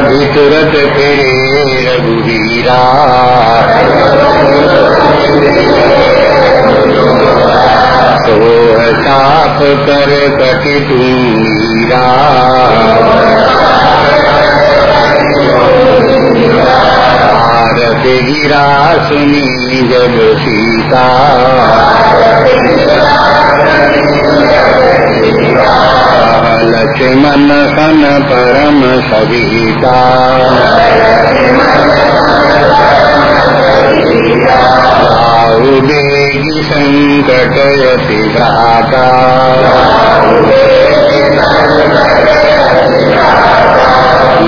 मधि तुरत फिरे रघुवीरा। सोह साफ़ कर कटि भारत गिरा सुनी जब सीता लक्ष्मण सन परम सविता। बेगी संकट यति भ्राता।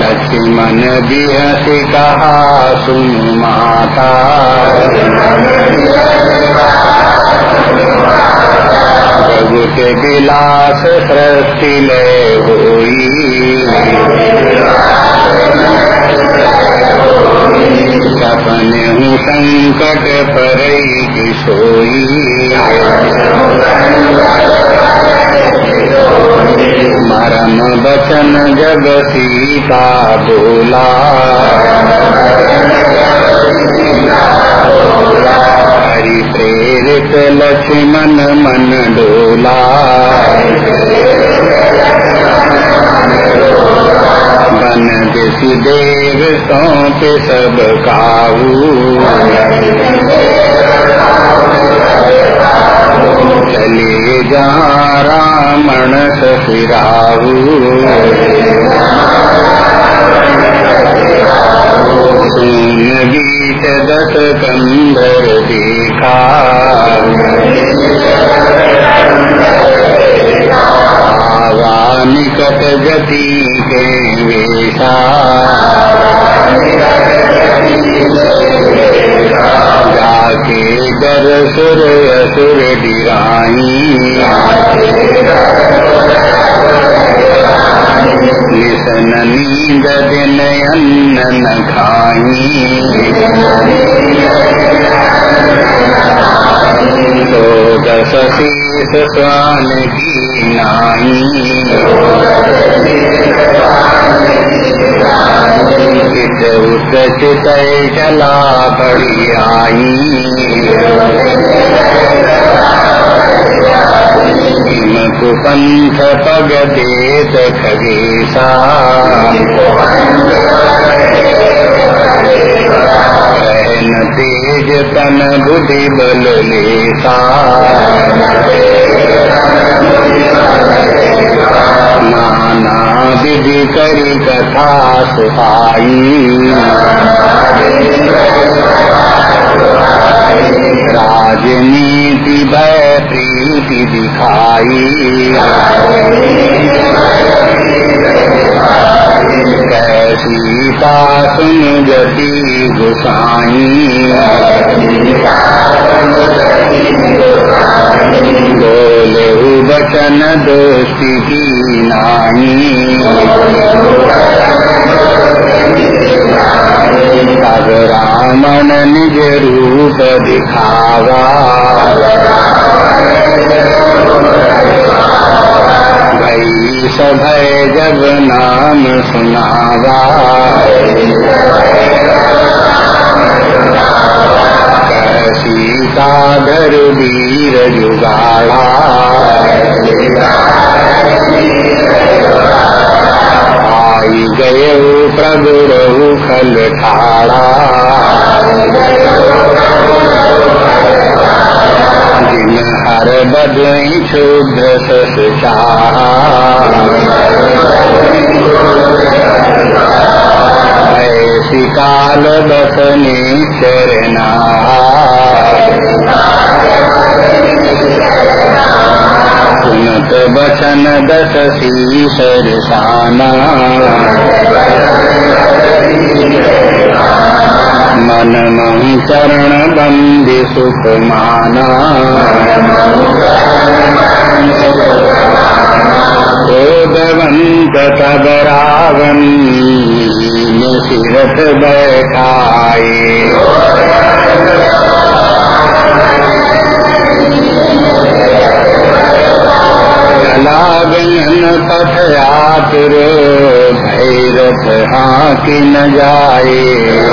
लक्ष्मण बिहस कहा सुन माता के विलास सृष्टि लय सपन हूँ संकट पर सोई मरम बचन जग सीता बोला हरि प्रेरित लक्ष्मण मन डोला। बन दिशि देव सौंप सब काऊ। चले जा रामण ससिराऊ सुन गीत दस कंधर देखा। आवा निकट गति के वेशा जाके कर सुर डिराई निशन नींद दिन अन्न न खाई तो दस शीस स्वान की नाई चित उत चित चला बड़ी आई कुपंथ पग देत खगेशा रहन तेज तन बुद्धि बल लेसा नाना विधि करी कथा सुहाई राजनीति भय दिखाई बचन दोस्ती की नाई तब रामन निज रूप दिखावा। सभय जब नाम सुनावा। सीता धर वीर जुगाड़ा। आई गए प्रभु रहु खल ठाड़ा। जिन हर बदई शुद्ध सस ऐसी काल बसने चरना सुनत बचन दस शीसर साना मन मऊ शरण बंदि सुखमाना गोदवंत तब रावण सिरत बैठाए कला पथ आतुर भैरथ हाँ न जाए।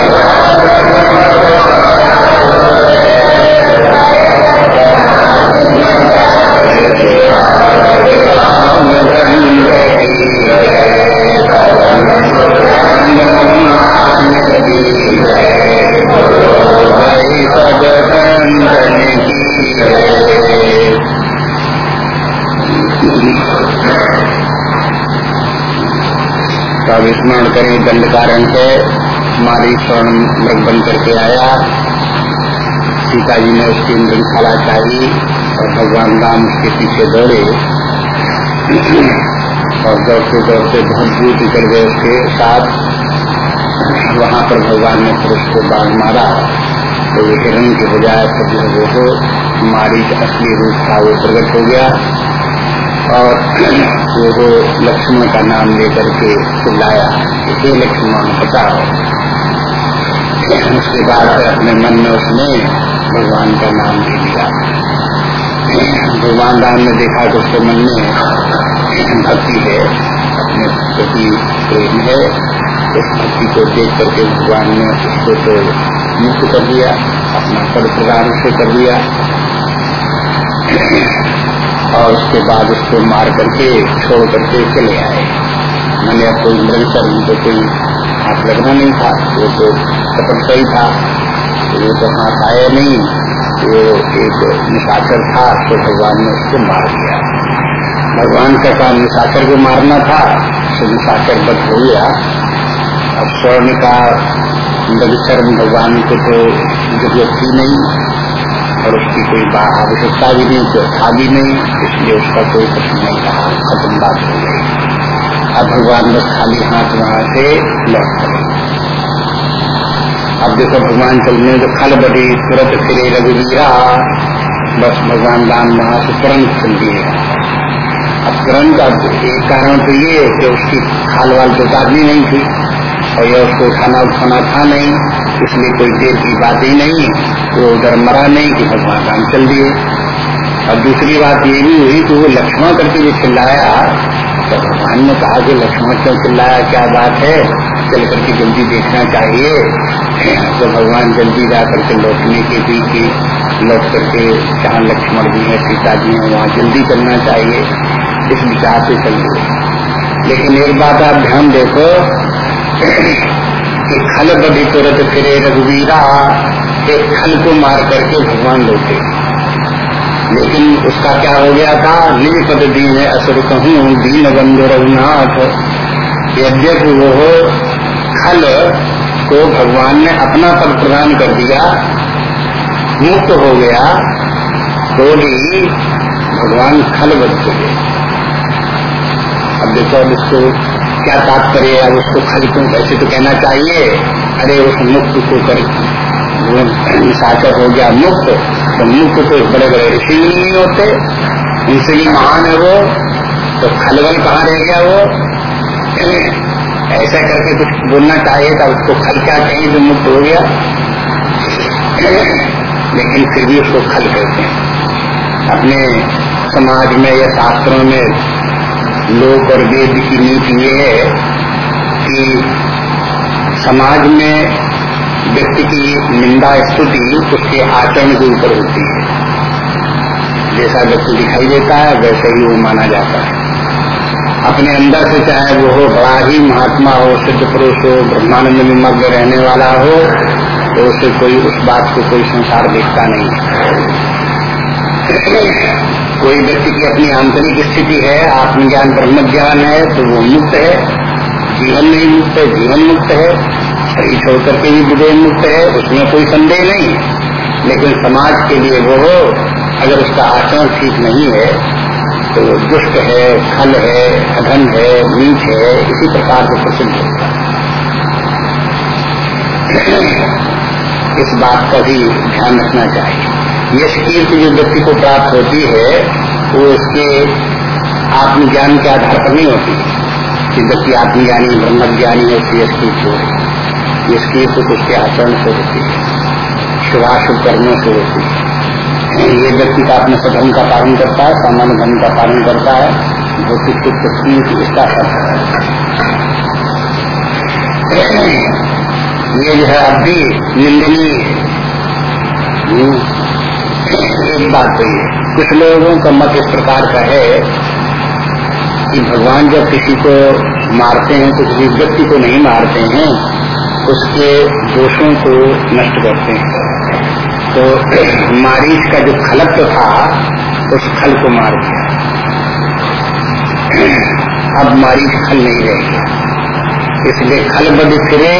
दंड कारण से मारी स्वर्ण मृग बन करके आया। सीता जी ने उसकी श्रृंखला चाहिए और भगवान राम उसके पीछे दौड़े। और दौड़ते दौड़ते बहुत दूर निकल गए उसके साथ। वहाँ पर भगवान ने फिर उसको बाघ मारा। तो हिरण की बजाय जो वो मारी का असली रूप था, वो प्रकट हो गया। और वो जो लक्ष्मण का नाम लेकर के चिल्लाया हे लक्ष्मण बताओ उसके बाद अपने मन में उसने भगवान का नाम ले लिया। भगवान राम ने देखा कि उसके मन में भक्ति है, अपने प्रति प्रेम है। उस भक्ति को देख करके भगवान ने उसको तो मुक्त कर दिया, अपना पद प्रदान से कर दिया। और उसके बाद उसको मार करके, छोड़ करके चले आए। मैंने अब कोई मृगसर उनको कोई हाथ लगना नहीं था, वो तो सपट ही था। वो तो हाथ आया नहीं, वो एक निशाचर था तो भगवान ने उसको मार दिया। भगवान का काम निशाचर को मारना था तो निशाचर बद हो गया। अब स्वर्ण का मृगसर भगवान को तो ज़रूरत थी नहीं। और उसकी कोई आवश्यकता भी नहीं कोई था भी नहीं, इसलिए उसका कोई प्रश्न नहीं रहा। खत्म बात हो गई। अब भगवान बस खाली हाथ वहाँ से लौट गए। अब देखो, भगवान चलने तो खल बड़ी, तुरंत फिरे रघुवीरा। बस भगवान राम वहाँ से तुरंत चल दिए। अब तुरंत अब एक कारण तो ये कि उसकी खाल वाल तो नहीं थी। और यह उसको उठाना उठाना था नहीं इसलिए कोई देर की बात ही नहीं, वो उधर मरा नहीं कि भगवान राम चल दिए। और दूसरी बात ये भी हुई कि वो लक्ष्मण करके जो चिल्लाया तो भगवान ने कहा कि लक्ष्मण क्यों चिल्लाया, क्या बात है? चल करके जल्दी देखना चाहिए। तो भगवान जल्दी जा करके लौटने के भी लौट करके जहाँ लक्ष्मण जी है सीता जी है, वहाँ जल्दी चलना चाहिए। इस विचार से चलिए लेकिन एक बात आप ध्यान देखो कि खल बधी तुरंत फिरे रघुवीरा एक खल को मार करके भगवान लौटे। लेकिन उसका क्या हो गया था? निज पद दीन है असुर कहूँ, दीन बंधु रघुनाथ। यद्यपि वो खल को भगवान ने अपना पद प्रदान कर दिया, मुक्त हो गया तो भी भगवान खल बच गए अब देखो अब इसको क्या तात्पर्य है? उसको खरीदू वैसे तो कहना चाहिए। अरे उस मुक्त को कर निशाचर हो गया मुक्त। तो मुक्त तो बड़े बड़े ऋषि नहीं होते। उनसे भी महान है वो। तो खलबल कहाँ रह गया वो? ऐसा करके कुछ बोलना चाहिए था, उसको खल क्या चाहिए जो मुक्त हो गया? लेकिन फिर भी उसको खल कहते हैं। अपने समाज में या शास्त्रों में लोक और वेद की नीति ये है कि समाज में व्यक्ति की निंदा स्तुति उसके आचरण के ऊपर होती है। जैसा व्यक्ति दिखाई देता है, वैसे ही वो माना जाता है। अपने अंदर से चाहे वो हो, बड़ा ही महात्मा हो, सिद्ध पुरुष हो, ब्रह्मानंद में मग्न रहने वाला हो तो उसे कोई उस बात को कोई संसार देखता नहीं। कोई व्यक्ति की अपनी आंतरिक स्थिति है, आत्मज्ञान ब्रह्म ज्ञान है तो वो मुक्त है। जीवन नहीं मुक्त है, जीवन मुक्त है। शरीर छोड़ करके भी विजय मुक्त है, उसमें कोई संदेह नहीं। लेकिन समाज के लिए वो हो, अगर उसका आचरण ठीक नहीं है तो दुष्ट है, खल है, अधन है, नीच है, इसी प्रकार से प्रसिद्ध होता इस बात का भी ध्यान रखना चाहिए। यश कीर्ति जो व्यक्ति को प्राप्त होती है, वो उसके आत्मज्ञान के आधार पर नहीं होती कि व्यक्ति आत्मज्ञानी, ब्रह्मज्ञानी है, उसकी यश कीर्ति हो। यश कीर्ति उसके आचरण से होती है। शुभाशुभ कर्मों से होती है। ये व्यक्ति का अपने सधर्म का पालन करता है, सामान्य धर्म का पालन करता है, भौतिक सुख इसका ये जो है, अब भी निंदनीय एक बात तो ये। कुछ लोगों का मत इस प्रकार का है कि भगवान जब किसी को मारते हैं तो किसी व्यक्ति को नहीं मारते हैं, उसके दोषों को नष्ट करते हैं। तो मारीच का जो खलत्व था, उस खल को मार दिया। अब मारीच खल नहीं रह गया इसलिए खल बद फिरे,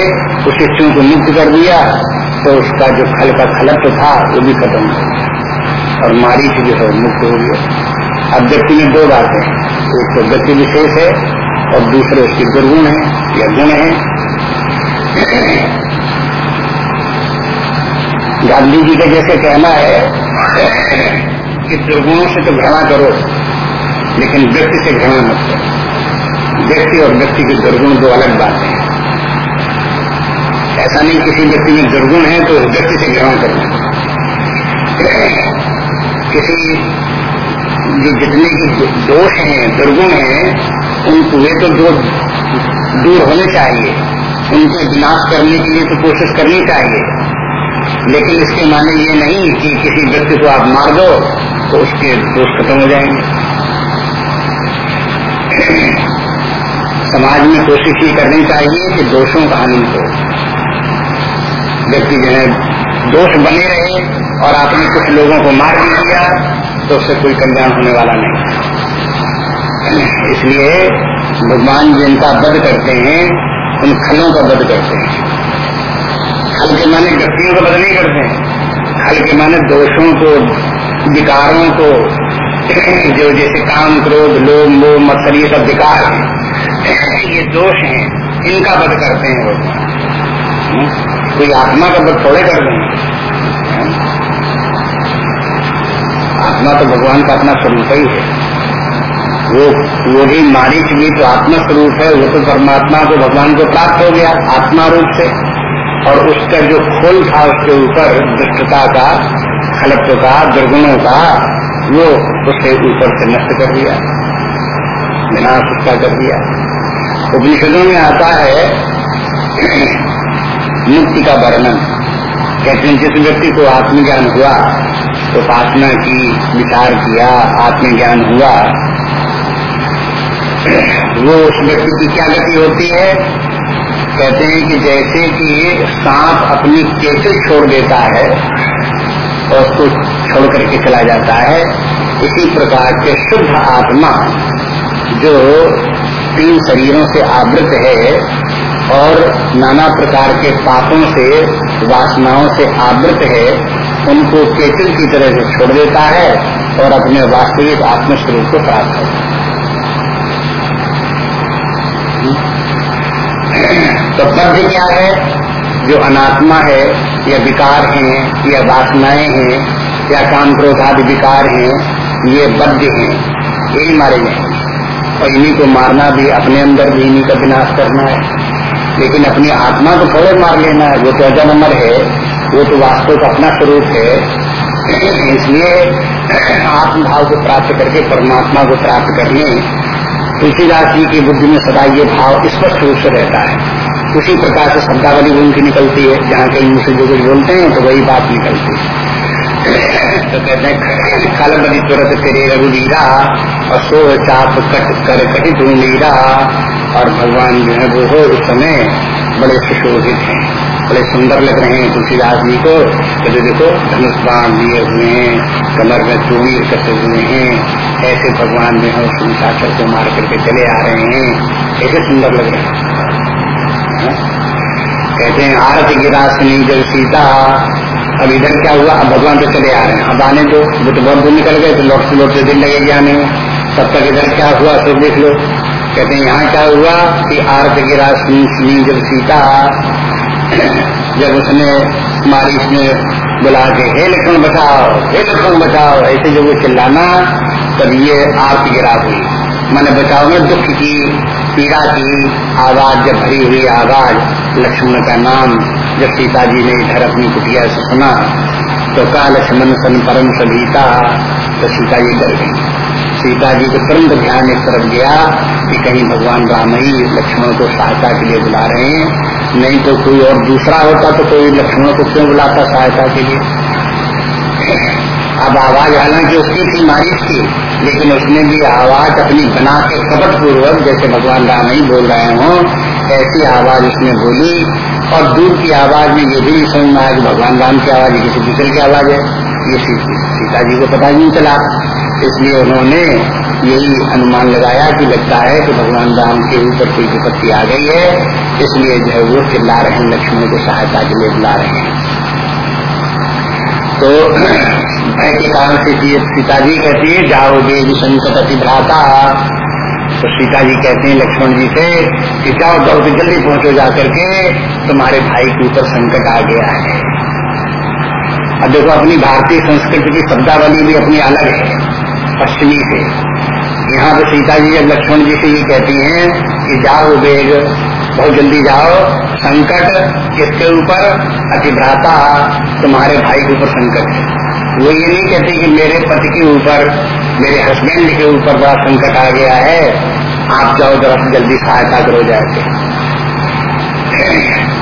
उस चू को मुक्त कर दिया तो उसका जो खल का खलत्व था, वो भी खत्म हो गया। और मारी जो है, मुक्त हो गया अब व्यक्ति में दो बातें हैं। एक तो व्यक्ति विशेष है और दूसरे उसके दुर्गुण है या गुण है। गांधी जी का जैसे कहना है कि दुर्गुणों से तो घृणा करो, लेकिन व्यक्ति से घृणा मत करो। व्यक्ति और व्यक्ति के दुर्गुण दो अलग बातें हैं। ऐसा नहीं किसी व्यक्ति में दुर्गुण है तो व्यक्ति से ग्रहण करना किसी जो जितने की दोष हैं, दुर्गुण हैं उन वे तो जो दूर होने चाहिए। उनको विनाश करने के लिए तो कोशिश करनी चाहिए। लेकिन इसके माने ये नहीं कि किसी व्यक्ति को आप मार दो तो उसके दोष खत्म हो जाएँगे। समाज में कोशिश ये करनी चाहिए कि दोषों का हानि हो। व्यक्ति जो है, दोष बने रहे और आपने कुछ लोगों को मार भी दिया तो उससे कोई कल्याण होने वाला नहीं। इसलिए भगवान जिनका वध करते हैं, उन खलों का वध करते हैं। खल के माने व्यक्तियों का वध नहीं करते हैं। खल के माने दोषों को, विकारों को, जो जैसे काम, क्रोध, लोभ, मोह, मत्सर, ये सब विकार है। ये दोष हैं, इनका वध करते हैं भगवान। कोई आत्मा का वध थोड़े कर देंगे आत्मा तो भगवान का अपना स्वरूप ही है। वो वो भी मारिच भी तो आत्मा स्वरूप है, वो तो परमात्मा को भगवान को प्राप्त हो गया आत्मा रूप से। और उसका जो खोल था उसके ऊपर दुष्टता का, खलत्व का, दुर्गुणों का, वो उसके ऊपर से नष्ट कर दिया। विनाश उसका कर दिया। उपनिषदों में आता है, मुक्ति का वर्णन। कहते हैं, जिस व्यक्ति को आत्मज्ञान हुआ तो उपासना की विचार किया, आत्मज्ञान हुआ, वो उस व्यक्ति की क्या गति होती है? कहते हैं कि जैसे कि सांप अपनी केचल छोड़ देता है और उसको छोड़ करके चला जाता है, इसी प्रकार के शुद्ध आत्मा जो तीन शरीरों से आवृत है और नाना प्रकार के पापों से वासनाओं से आवृत है, उनको केचल की तरह से छोड़ देता है और अपने वास्तविक आत्मस्वरूप को प्राप्त करता है। तो बद्ध क्या है? जो अनात्मा है, या विकार हैं, या वासनाएँ हैं, या काम क्रोधादि विकार हैं, ये बद्ध हैं। यही मारे जाएँगे और इन्हीं को मारना भी अपने अंदर भी इन्हीं का विनाश करना है। लेकिन अपनी आत्मा को थोड़े मार लेना है वो तो अजन अमर है, वो तो वास्तव का अपना स्वरूप है। इसलिए आत्मभाव को प्राप्त करके, परमात्मा को प्राप्त करने, तुलसीदास जी की बुद्धि में सदा ये भाव स्पष्ट रूप से रहता है। उसी प्रकार से शब्दावली उनकी निकलती है, जहाँ कहीं मुझसे जो कुछ बोलते हैं तो वही बात निकलती है। तो कहते हैं खल बदी तुरंत तेरे रघुवीरा और सो चाप कट कर तू मीरा और भगवान जो है, वो हो उस समय बड़े सुशोभित हैं, बड़े सुंदर लग रहे हैं तुलसीदास जी को। तो देखो, धनुष बाण लिए हुए हैं, कमर में चूड़ी कटे हुए हैं। ऐसे भगवान जो है संसाचर को मार करके चले आ रहे हैं। ऐसे सुंदर लग रहे हैं। हाँ? कहते हैं, आरत गिरासनी जब सीता अब इधर क्या हुआ? अब भगवान तो चले आ रहे हैं। अब आने दो। वो तो बहुत दूर निकल गए तो लौटते लौटते दिन लगेगी आने में तब तक इधर क्या हुआ तो देख लो। कहते हैं, यहाँ क्या हुआ कि आर्थ गिरा सुनी जब सीता जब उसने मारी इसने बुला के, हे लक्ष्मण, बचाओ, हे लक्ष्मण, बचाओ। ऐसे जब वो चिल्लाना, तब ये आर्थ गिरा हुई। मैंने बचाओ। में दुख की पीड़ा की आवाज़ जब भरी हुई आवाज़ लक्ष्मण का नाम जब सीता जी ने इधर अपनी कुटिया से सुना तो कहा लक्ष्मण सन परम सभीता तो सीता जी डर गई। सीता जी को तुरंत ध्यान एक तरफ़ गया कि कहीं भगवान राम ही लक्ष्मण को सहायता के लिए बुला रहे हैं। नहीं तो कोई और दूसरा होता तो कोई लक्ष्मण को क्यों बुलाता सहायता के लिए? अब आवाज़ हालाँकि उसकी थी मारिश थी। लेकिन उसने भी आवाज़ अपनी बना के कपट पूर्वक जैसे भगवान राम ही बोल रहे हो, ऐसी आवाज़ उसने बोली। और दूर की आवाज़ में ये भी नहीं में आया कि भगवान राम की आवाज़ किसी दूसरे की आवाज़ है। ये सीता जी को पता नहीं चला। इसलिए उन्होंने यही अनुमान लगाया कि लगता है कि भगवान राम के ऊपर कोई विपत्ति आ गई है। इसलिए जो है वो चिल्ला रहे हैं, लक्ष्मण को सहायता के लिए बुला रहे हैं। तो भय के कारण से सीता जी कहती है जाओ देवी अति भ्राता तो सीता जी कहते हैं, लक्ष्मण जी से, कि जाओ दौड़ के जल्दी पहुंचो जा करके तुम्हारे भाई के ऊपर संकट आ गया है। अब देखो, अपनी भारतीय संस्कृति की शब्दावली भी अपनी अलग है, पश्चिमी से। यहाँ पे सीता जी जब लक्ष्मण जी से ये कहती हैं कि जाओ बेग बहुत जल्दी जाओ। संकट किसके ऊपर? अतिभ्राता, तुम्हारे भाई के ऊपर संकट है। वो ये नहीं कहते कि मेरे पति के ऊपर, मेरे हस्बैंड के ऊपर बड़ा संकट आ गया है। आप जाओ जरा जल्दी सहायता करो जाके।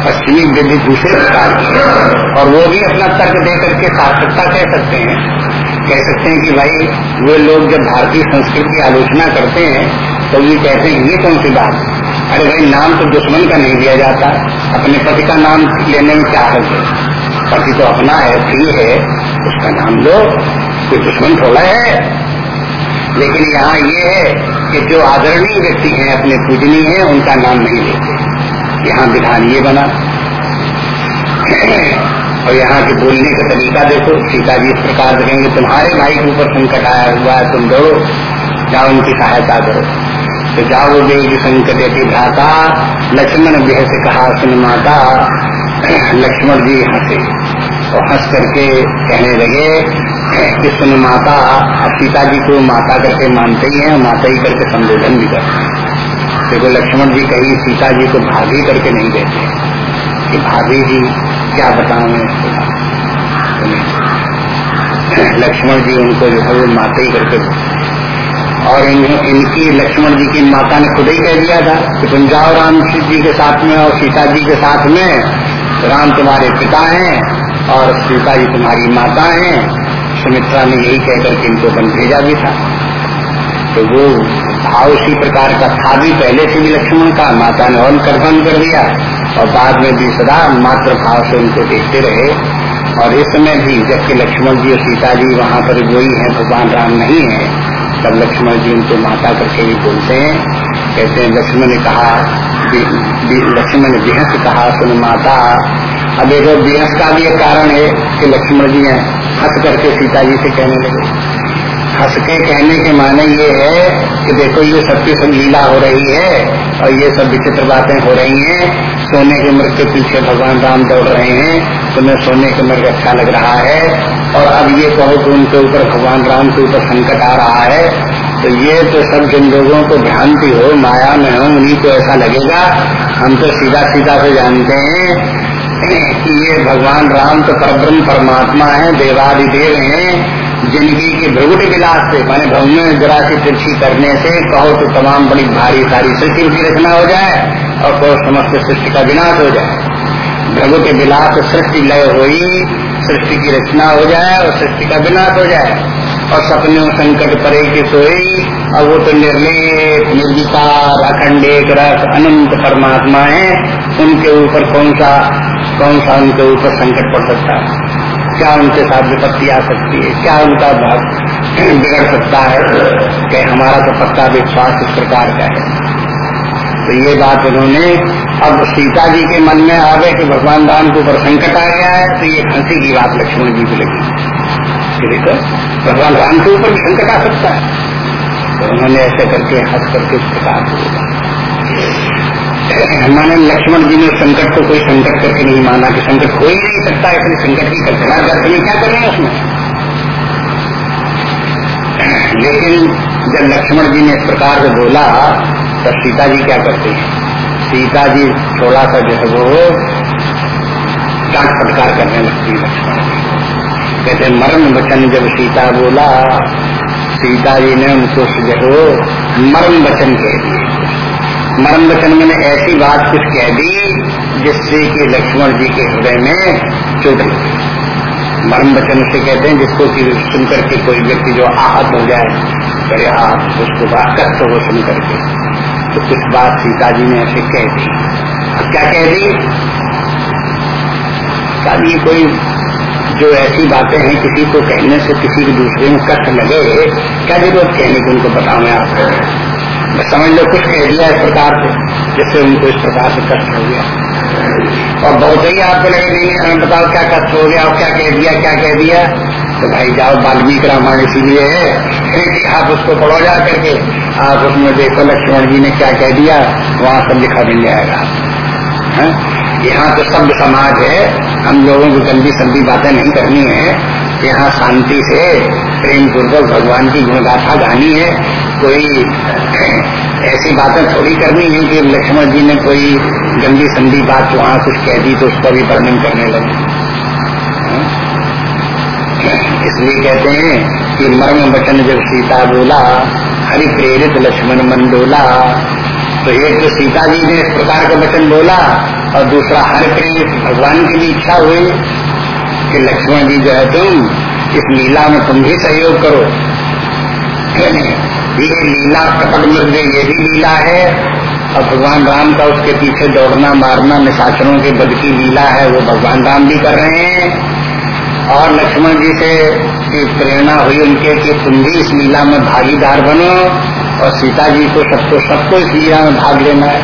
पश्चिमी विधि दूसरे प्रकार की है। और वो भी अपना तर्क दे करके सार्थकता कह सकते हैं। कह सकते हैं कि भाई, वे लोग जब भारतीय संस्कृति की आलोचना करते हैं तो ये कहते हैं ये कौन सी बात अरे भाई, नाम तो दुश्मन का नहीं दिया जाता। अपने पति का नाम लेने में क्या है पति तो अपना है, प्रिय है, उसका नाम लो। कोई दुश्मन थोड़ा है। लेकिन यहाँ ये है कि जो आदरणीय व्यक्ति हैं, अपने पूजनीय हैं, उनका नाम नहीं लेते। यहाँ विधान ये बना। और यहाँ के बोलने का तरीका देखो। सीता जी इस प्रकार देखेंगे, तुम्हारे भाई के ऊपर संकट आया हुआ है, तुम दौड़ो या उनकी सहायता करो। तो जाओ देव संकट यति भ्राता लक्ष्मण देह से कहा सुन माता, लक्ष्मण जी हंसे। और हंस करके कहने लगे कि सुन माता, अब सीता जी को माता करके मानते ही हैं, माता ही करके संबोधन भी करते हैं। देखो, लक्ष्मण जी कहीं सीता जी को भाभी करके नहीं देते। कि भाभी जी क्या बताऊँ लक्ष्मण जी उनको जो है वो माता ही करके और इन, इनकी लक्ष्मण जी की माता ने खुद ही कह दिया था कि तुम जाओ राम जी के साथ में और सीता जी के साथ में। राम तुम्हारे पिता हैं और सीता जी तुम्हारी माता हैं। सुमित्रा ने यही कहकर के इनको बन भेजा भी था। तो वो भाव उसी प्रकार का था भी। पहले से भी लक्ष्मण का माता ने और कर्पण कर दिया और बाद में भी सदा मात्र भाव से उनको देखते रहे। और इस समय भी जबकि लक्ष्मण जी और सीता जी वहाँ पर वही है भगवान राम नहीं है तब लक्ष्मण जी उनको माता करके ही बोलते हैं। कहते हैं, लक्ष्मण ने कहा लक्ष्मण ने बेहस कहा, सुन माता, अब देखो बेहस का भी एक कारण है कि लक्ष्मण जी हैं, हंस करके सीता जी से कहने लगे। हंस के कहने के माने ये है कि देखो, ये सबकी सब लीला हो रही है और ये सब विचित्र बातें हो रही हैं। सोने के मृग के पीछे भगवान राम दौड़ रहे हैं, तुम्हें सोने के मृग अच्छा लग रहा है और अब ये कहो कि उनके ऊपर भगवान राम के ऊपर संकट आ रहा है तो ये तो सब जिन लोगों को भ्रांति हो, माया में हो, उन्हीं को ऐसा लगेगा। हम तो सीधा सीधा से जानते हैं कि ये भगवान राम तो परब्रह्म परमात्मा है, देवादिदेव हैं ज़िंदगी के भ्रगुट विलास से, माने में जरा सी तिरछी करने से कहो तो तमाम बड़ी भारी सारी सृष्टि की रचना हो जाए और कहो समस्त सृष्टि का विनाश हो जाए। भ्रगुट विलास सृष्टि लय हुई सृष्टि की रचना हो जाए और सृष्टि का विनाश हो जाए। और सपने संकट परे की सोई और वो तो निर्लेप, निर्विकार, अखंड एक रस, अनंत परमात्मा है। उनके ऊपर कौन सा कौन सा उनके ऊपर संकट पड़ सकता है? क्या उनके साथ विपत्ति आ सकती है? क्या उनका भाग बिगड़ सकता है? कि हमारा तो पक्का विश्वास इस प्रकार का है। तो ये बात उन्होंने अब सीता जी के मन में आ गए कि भगवान राम के ऊपर संकट आ गया है तो ये हँसी की बात लक्ष्मण जी को लगी। देखो, भगवान राम के ऊपर संकट आ सकता है। तो उन्होंने ऐसे करके, हंस करके प्रकार माने लक्ष्मण जी ने संकट को कोई संकट करके नहीं माना कि संकट हो ही नहीं सकता इसलिए संकट की कल्पना करके क्या कर रहे हैं उसमें? लेकिन जब लक्ष्मण जी ने इस प्रकार से बोला तब सीता जी क्या करते हैं? सीता जी थोड़ा सा जो है वो डांट फटकार करने लगती है। लक्ष्मण कहते मर्म वचन जब सीता बोला, सीता जी ने उनको जो है मर्म वचन कह दिए। मर्म वचन मैंने ऐसी बात कुछ कह दी, जिससे कि लक्ष्मण जी के हृदय में चोट लगी। मर्म वचन से कहते हैं, जिसको कि सुनकर के कोई व्यक्ति जो आहत हो जाए करे आप उसको बात कष्ट हो सुन करके तो कुछ बात सीता जी ने ऐसे कह दी। क्या कह दी? शादी कोई जो ऐसी बातें हैं, किसी को कहने से किसी के दूसरे में कष्ट लगे, क्या ज़रूरत कहने की उनको बताऊ मैं आपको? समझ लो, कुछ कह दिया इस प्रकार से, जिससे उनको इस प्रकार से कष्ट हो गया। और बहुत ही आपको लगे नहीं, हमें बताओ क्या कष्ट हो गया, और क्या कह दिया, क्या कह दिया? तो भाई जाओ, वाल्मीकि रामायण इसीलिए है कि आप उसको पढ़ो जा करके आप उसमें देखो लक्ष्मण जी ने क्या कह दिया, वहाँ सब लिखा मिल जाएगा। यहाँ तो शब्द समाज है, हम लोगों को गंदी संदी बातें नहीं करनी है। यहाँ शांति से प्रेम पूर्वक भगवान की गुणगाथा गानी है। कोई, ऐसी बातें थोड़ी करनी है कि लक्ष्मण जी ने कोई गंदी संदी बात वहाँ कुछ कह दी तो उसका भी वर्णन करने लगे। इसलिए कहते हैं कि मर्म वचन जब सीता बोला हरि प्रेरित लक्ष्मण मन मंडोला तो एक तो सीता जी ने इस प्रकार का वचन बोला और दूसरा हर प्रेरित भगवान की भी इच्छा हुई कि लक्ष्मण जी जो है तुम इस लीला में तुम भी सहयोग करो। ये लीला कपट मृग ये भी लीला है और भगवान राम का उसके पीछे दौड़ना, मारना, निशाचरों के बद की लीला है, वो भगवान राम भी कर रहे हैं। और लक्ष्मण जी से प्रेरणा हुई उनके कि तुम भी इस लीला में भागीदार बनो और सीता जी को सबको सबको इस लीला में भाग लेना है।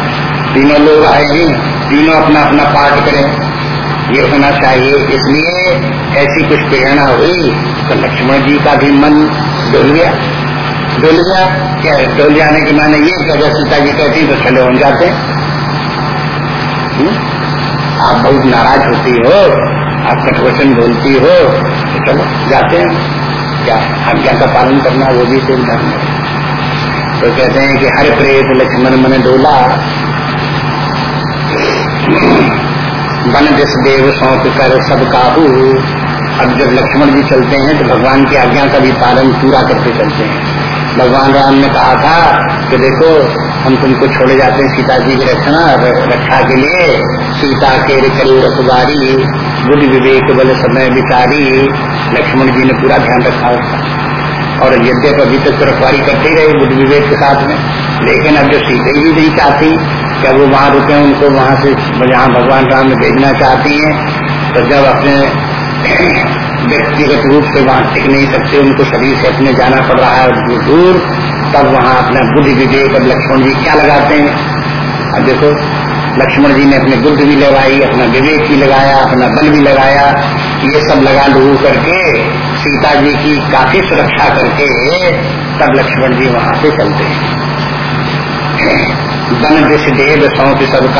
तीनों लोग आए तीनों अपना अपना पाठ करें। ये होना चाहिए। इसलिए ऐसी कुछ प्रेरणा हुई तो लक्ष्मण जी का भी मन डोल गया। डोल गया? क्या डोल जाने की माने ये अगर सीता जी कहती तो चले हो जाते हम्म? आप बहुत नाराज़ होती हो। आप कठवचन बोलती हो तो चलो, जाते हैं। क्या आज्ञा का पालन करना, वो भी तेल धर्म है तो कहते हैं कि हर प्रेत लक्ष्मण मन डोला। बन दिस देव सौंप कर सब काबू अब जब लक्ष्मण जी चलते हैं तो भगवान की आज्ञा का भी पालन पूरा करके चलते हैं। भगवान राम ने कहा था कि देखो, हम तुमको छोड़े जाते हैं सीता जी की रक्षणा रक्षा के लिए। सीता के करी रखबारी बुद्ध विवेक बल समय विचारी लक्ष्मण जी ने पूरा ध्यान रखा उसका और यद्यप अभी तक तो रखवारी करते ही रहे बुद्धि विवेक के साथ में। लेकिन अब जो सीते भी नहीं चाहती, क्या वो वहाँ रुके उनको वहाँ से जहाँ भगवान राम ने भेजना चाहती है तो जब अपने व्यक्तिगत रूप से वहाँ टिक नहीं सकते, उनको शरीर से अपने जाना पड़ रहा है दूर दूर, तब वहाँ अपना बुद्धि विवेक अब लक्ष्मण जी क्या लगाते हैं? अब देखो, लक्ष्मण जी ने अपने बुद्ध भी लगाई, अपना विवेक भी लगाया, अपना बल भी लगाया, ये सब लगा लू करके, सीता जी की काफ़ी सुरक्षा करके, तब लक्ष्मण जी वहाँ से चलते हैं। वन दिश देव सौंप सब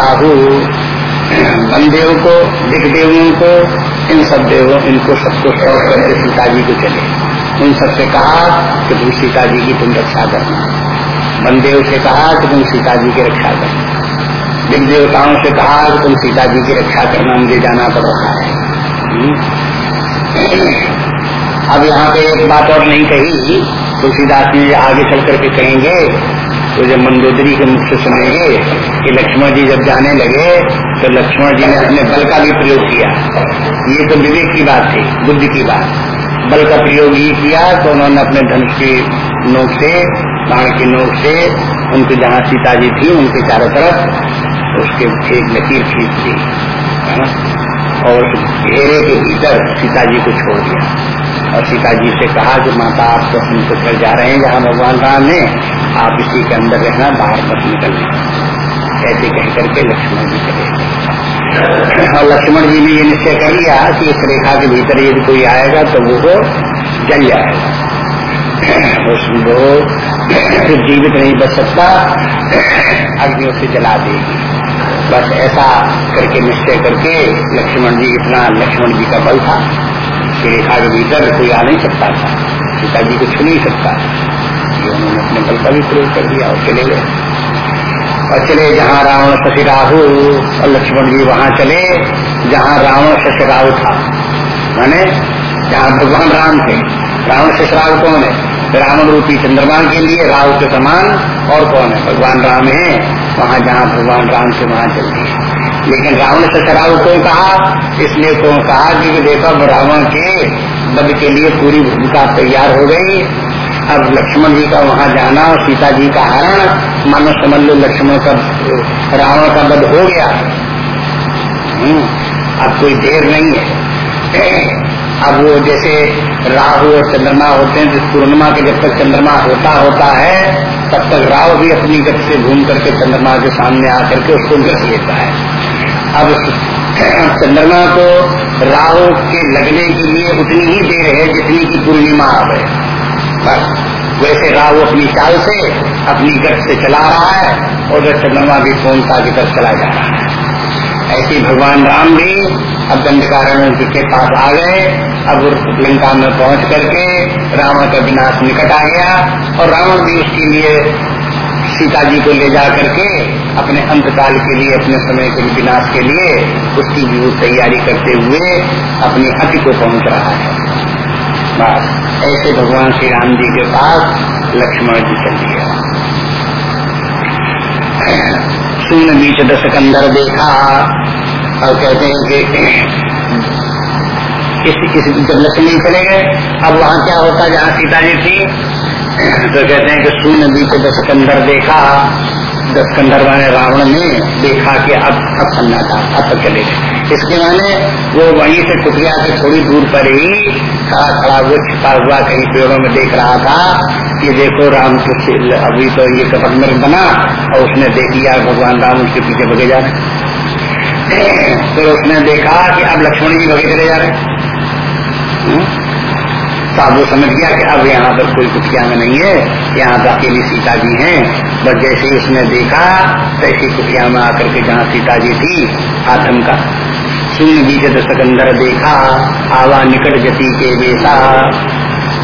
काहू देव को दिग्देवों को, इन सब देवों, इनको सबको सौंप करके सीता जी को चले। उन सबसे कहा कि तुम सीता जी की तुम रक्षा करना। बंदेव से कहा कि तुम सीता जी की रक्षा करना। दिग देवताओं से कहा कि तुम सीता जी की रक्षा करना, मुझे जाना पड़ रहा है। हम्म। अब यहाँ पे एक बात और नहीं कही। तुलसीदास जी आगे चल करके कहेंगे तो जब मंदोदरी के मुख से सुनेंगे कि लक्ष्मण जी जब जाने लगे तो लक्ष्मण जी ने अपने बल का भी प्रयोग किया। ये तो विवेक की बात थी, बुद्धि की बात। बल का प्रयोग ही किया तो उन्होंने अपने धनुष की नोक से, बाण की नोक से, उनके जहाँ सीता जी थी, उनके चारों तरफ़, उसके एक लकीर खींच दी। और घेरे के भीतर सीता जी को छोड़ दिया। और सीता जी से कहा कि माता आप तो तो घर जा रहे हैं, जहाँ भगवान राम ने आप इसी के अंदर रहना, बाहर मत निकलना। ऐसे कह करके लक्ष्मण जी चले और लक्ष्मण जी ने ये निश्चय कर लिया कि इस रेखा के भीतर यदि कोई आएगा तो वो जल जाएगा। वो जीवित नहीं बच सकता अग्नि उसे जला देगी। बस ऐसा करके निश्चय करके लक्ष्मण जी, इतना लक्ष्मण जी का बल था। कि रेखा के भीतर कोई आ नहीं सकता था। सीता जी को छू नहीं सकता ये उन्होंने अपने बल का भी प्रयोग कर दिया और चले गए। और चले जहाँ रावण शशिराहु और लक्ष्मण जी वहाँ चले, जहाँ रावण शशिराहु था। माने जहाँ भगवान राम थे। रावण शशराहु कौन है? रावण रूपी चंद्रमा के लिए राहु के समान और कौन है? भगवान राम है। वहाँ जहाँ भगवान राम से वहाँ चलती है लेकिन रावण से शराब को कहा? इसलिए को कहा कि देखो रावण के बद के लिए पूरी भूमिका तैयार हो गई। अब लक्ष्मण जी का वहाँ जाना और सीता जी का हरण मानो समझ लो लक्ष्मण का रावण का बद हो गया। हम्म, अब कोई देर नहीं है। अब वो जैसे राहु और चंद्रमा होते हैं जिस पूर्णिमा के जब तक चंद्रमा होता होता है तब तक राहु भी अपनी गति से घूम करके चंद्रमा के सामने आकर के उसको गस लेता है। अब चंद्रमा को राहु के लगने के लिए उतनी ही देर है जितनी की पूर्णिमा आ गए बस, वैसे राहु अपनी चाल से अपनी गति से चला रहा है और चंद्रमा भी पूर्णता की तरफ़ चला जा रहा है। ऐसे भगवान राम भी अब दंडकारण के पास आ गए, अब लंका में पहुँच करके रावण का विनाश निकट आ गया और रावण भी उसके लिए सीता जी को ले जा करके अपने अंतकाल के लिए अपने समय के विनाश के लिए उसकी भी तैयारी करते हुए अपनी अति को पहुँच रहा है। बस ऐसे भगवान श्री राम जी के पास लक्ष्मण जी चल दिया सुन बीच दशकंदर देखा और कहते हैं कि इस, इस जब लक्ष्मी चले गए अब वहाँ क्या होता जहाँ सीता जी थी? तो कहते हैं कि सूर्य बीच दशकंदर देखा दशकंदर वाले रावण ने देखा कि अब अब सन्नाटा अब तो चले गए इसके माने वो वहीं से कुटिया से थोड़ी दूर पर ही खड़ा खड़ा वो छिपा हुआ कहीं पेड़ों में देख रहा था कि देखो राम के अभी तो ये कपट में बना और उसने देख लिया भगवान राम उसके पीछे भगे जा रहे। फिर उसने देखा कि अब लक्ष्मण जी भगे चले जा रहे। वो समझ गया कि अब यहाँ पर कोई कुटिया में नहीं है, यहाँ पर अकेली सीता जी हैं। बस जैसे उसने देखा, तैसी कुटिया में आकर के जहाँ सीता जी थी, आथम का। शून्य बीच सकंदर देखा, आवा निकट जति के बेसा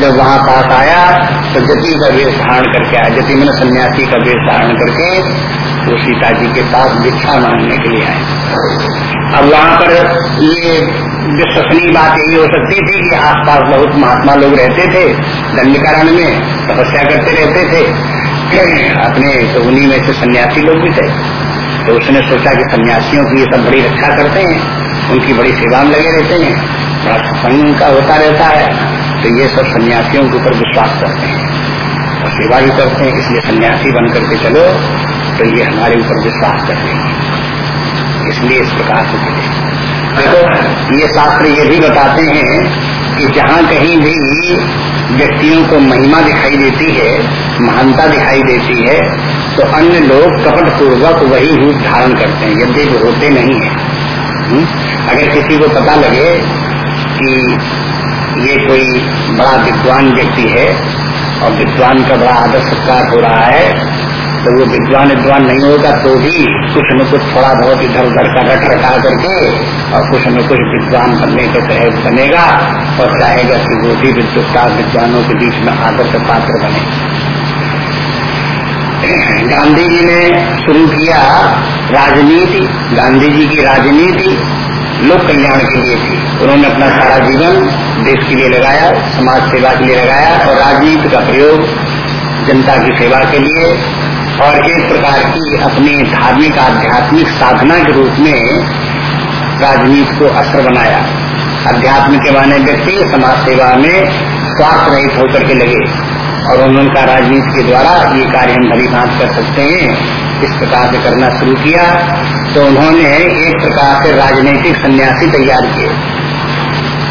जब वहाँ पास आया तो जति का वेश धारण करके आया। जति मैंने सन्यासी का वेश धारण करके वो सीता जी के पास भिक्षा मांगने के लिए आए। अब वहाँ पर ये विश्वसनीय बात यही हो सकती थी कि आसपास बहुत महात्मा लोग रहते थे दंडकरण में तपस्या करते रहते थे। अपने तो उन्हीं में से सन्यासी लोग भी थे। तो उसने सोचा कि सन्यासियों की ये सब बड़ी रक्षा करते हैं, उनकी बड़ी सेवा में लगे रहते हैं। बड़ा सत्संग उनका होता रहता है। तो ये सब सन्यासियों के ऊपर विश्वास करते हैं। और सेवा भी करते हैं, इसलिए सन्यासी बन करके चलो तो ये हमारे ऊपर विश्वास कर रहे इसलिए इस प्रकार से चले। देखो, ये शास्त्र ये भी बताते हैं कि जहाँ कहीं भी व्यक्तियों को महिमा दिखाई देती है, महानता दिखाई देती है तो अन्य लोग कपट पूर्वक वही रूप धारण करते हैं यदि होते नहीं है हुँ? अगर किसी को पता लगे कि ये कोई बड़ा विद्वान व्यक्ति है और विद्वान का बड़ा आदर सत्कार हो रहा है तो वो विद्वान विद्वान नहीं होगा तो भी कुछ न कुछ थोड़ा बहुत इधर उधर का रट रटा करके और कुछ न कुछ विद्वान बनने के तरह बनेगा और चाहेगा कि वो भी विद्वत्ता विद्वानों के बीच में आदर का पात्र बने। गांधी जी ने शुरू किया राजनीति। गांधी जी की राजनीति लोक कल्याण के लिए थी। उन्होंने अपना सारा जीवन देश के लिए लगाया, समाज सेवा के लिए लगाया और राजनीति का प्रयोग जनता की सेवा के लिए और एक प्रकार की अपनी धार्मिक, आध्यात्मिक साधना के रूप में राजनीति को असर बनाया। अध्यात्म के माने व्यक्ति समाज सेवा में स्वार्थ रहित होकर के लगे और उन्होंने राजनीति के द्वारा ये कार्य हम भली भांत कर सकते हैं। इस प्रकार से करना शुरू किया तो उन्होंने एक प्रकार से राजनीतिक सन्यासी तैयार किए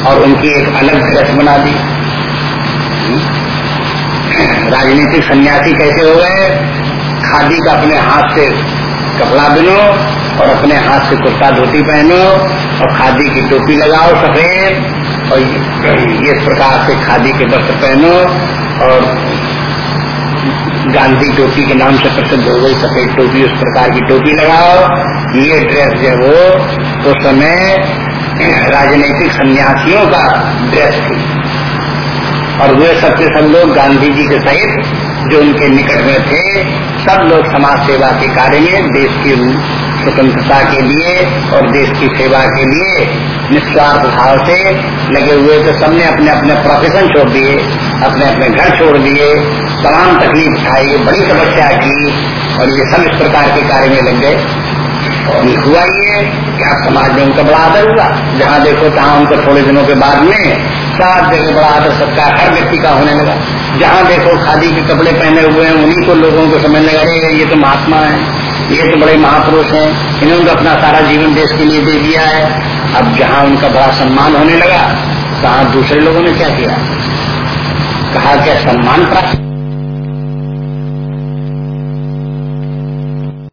और उनकी एक अलग ड्रेस बना दी। राजनीतिक सन्यासी कैसे हो गए? खादी का अपने हाथ से कपड़ा बिनो और अपने हाथ से कुर्ता धोती पहनो और खादी की टोपी लगाओ सफ़ेद और इस प्रकार से खादी के वस्त्र पहनो और गांधी टोपी के नाम से प्रसिद्ध हो गई सफ़ेद टोपी, उस प्रकार की टोपी लगाओ। ये ड्रेस जो वो उस समय राजनीतिक सन्यासियों का ड्रेस थी। और वे सबके सब लोग गांधी जी के सहित जो उनके निकट में थे सब लोग समाज सेवा के कार्य में देश की स्वतंत्रता के लिए और देश की सेवा के लिए निस्वार्थ भाव से लगे हुए तो सबने अपने अपने प्रोफेशन छोड़ दिए, अपने अपने घर छोड़ दिए, तमाम तकलीफ़ उठाई बड़ी समस्या की और ये सब इस प्रकार के कार्य में लग गए। और हुआ ये कि समाज में उनका बड़ा आदर हुआ। जहाँ देखो, तहाँ उनको थोड़े दिनों के बाद में सब जगह बड़ा आदर सत्कार हर व्यक्ति का होने लगा। जहाँ देखो खादी के कपड़े पहने हुए हैं, उन्हीं को लोगों को समझने रहे ये तो महात्मा है, ये तो बड़े महापुरुष हैं, इन्होंने तो अपना सारा जीवन देश के लिए दे दिया है। अब जहाँ उनका बड़ा सम्मान होने लगा कहा दूसरे लोगों ने क्या किया? कहा क्या सम्मान प्राप्त